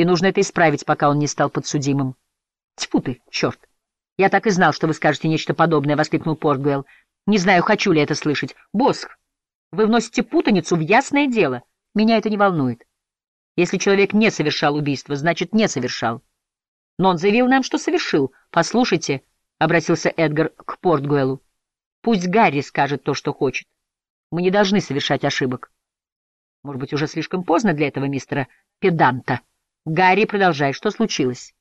И нужно это исправить, пока он не стал подсудимым. Тьфу ты, черт! Я так и знал, что вы скажете нечто подобное, — воскликнул Портгуэлл. Не знаю, хочу ли это слышать. Босх, вы вносите путаницу в ясное дело. Меня это не волнует. Если человек не совершал убийство, значит, не совершал. Но он заявил нам, что совершил. Послушайте, — обратился Эдгар к Портгуэллу, — пусть Гарри скажет то, что хочет. Мы не должны совершать ошибок. Может быть, уже слишком поздно для этого мистера Педанта. Гарри, продолжай, что случилось?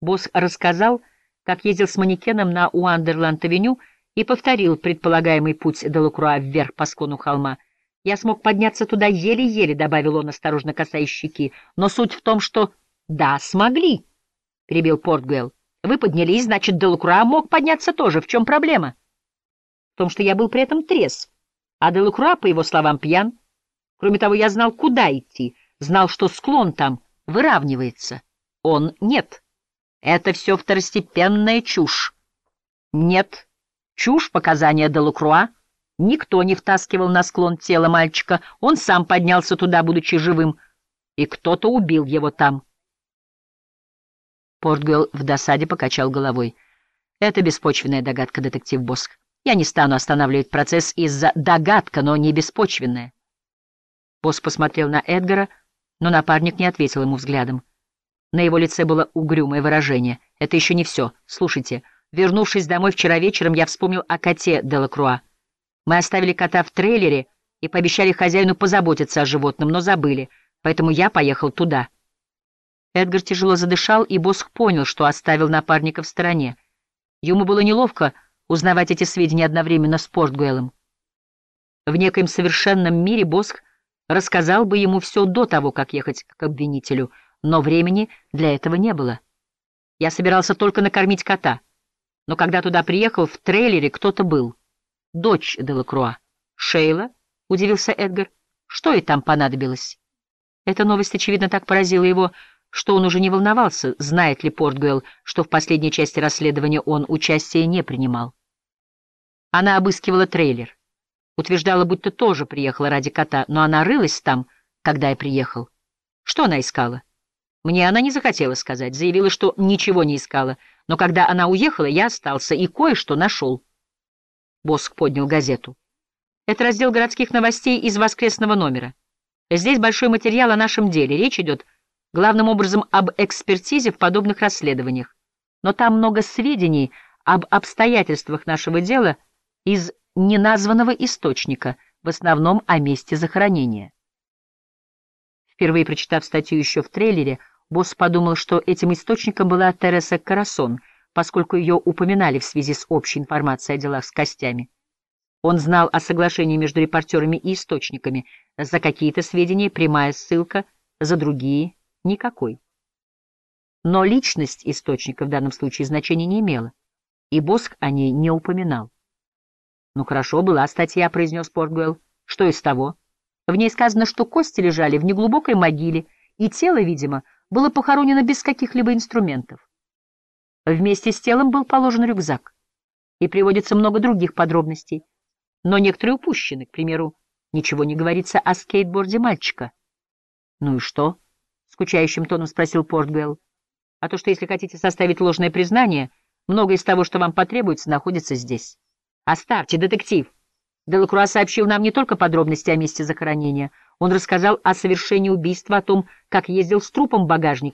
Босс рассказал, как ездил с манекеном на Уандерланд-авеню и повторил предполагаемый путь Делакруа вверх по склону холма. «Я смог подняться туда еле-еле», — добавил он, осторожно касаясь щеки. «Но суть в том, что...» «Да, смогли», — перебил Портгуэлл. «Вы поднялись, значит, Делакруа мог подняться тоже. В чем проблема?» «В том, что я был при этом трезв, а Делакруа, по его словам, пьян. Кроме того, я знал, куда идти, знал, что склон там выравнивается. Он нет. Это все второстепенная чушь. Нет. Чушь показания Делакруа. Никто не втаскивал на склон тело мальчика. Он сам поднялся туда, будучи живым, и кто-то убил его там. Портгуэлл в досаде покачал головой. Это беспочвенная догадка, детектив Боск. Я не стану останавливать процесс из-за догадка, но не беспочвенная. Босс посмотрел на Эдгара, но напарник не ответил ему взглядом. На его лице было угрюмое выражение. «Это еще не все. Слушайте, вернувшись домой вчера вечером, я вспомнил о коте Делакруа. Мы оставили кота в трейлере и пообещали хозяину позаботиться о животном, но забыли, поэтому я поехал туда». Эдгар тяжело задышал, и Босх понял, что оставил напарника в стороне. Ему было неловко узнавать эти сведения одновременно с Портгуэлом. В некоем совершенном мире Босх рассказал бы ему все до того, как ехать к обвинителю, но времени для этого не было. Я собирался только накормить кота, но когда туда приехал, в трейлере кто-то был. Дочь Делакруа. «Шейла?» — удивился Эдгар. «Что ей там понадобилось?» Эта новость, очевидно, так поразила его, что он уже не волновался, знает ли Портгуэлл, что в последней части расследования он участия не принимал. Она обыскивала трейлер. Утверждала, будто тоже приехала ради кота, но она рылась там, когда я приехал. Что она искала? Мне она не захотела сказать, заявила, что ничего не искала, но когда она уехала, я остался и кое-что нашел. Боск поднял газету. Это раздел городских новостей из воскресного номера. Здесь большой материал о нашем деле. Речь идет главным образом об экспертизе в подобных расследованиях. Но там много сведений об обстоятельствах нашего дела из неназванного источника, в основном о месте захоронения. Впервые прочитав статью еще в трейлере, босс подумал, что этим источником была Тереса Карасон, поскольку ее упоминали в связи с общей информацией о делах с костями. Он знал о соглашении между репортерами и источниками. За какие-то сведения прямая ссылка, за другие — никакой. Но личность источника в данном случае значения не имела, и Боск о ней не упоминал. «Ну хорошо, была статья», — произнес Портгуэлл. «Что из того?» В ней сказано, что кости лежали в неглубокой могиле, и тело, видимо, было похоронено без каких-либо инструментов. Вместе с телом был положен рюкзак. И приводится много других подробностей. Но некоторые упущены. К примеру, ничего не говорится о скейтборде мальчика. «Ну и что?» — скучающим тоном спросил Портгуэлл. «А то, что если хотите составить ложное признание, многое из того, что вам потребуется, находится здесь». «Оставьте, детектив!» Делакруа сообщил нам не только подробности о месте захоронения. Он рассказал о совершении убийства, о том, как ездил с трупом в багажнике,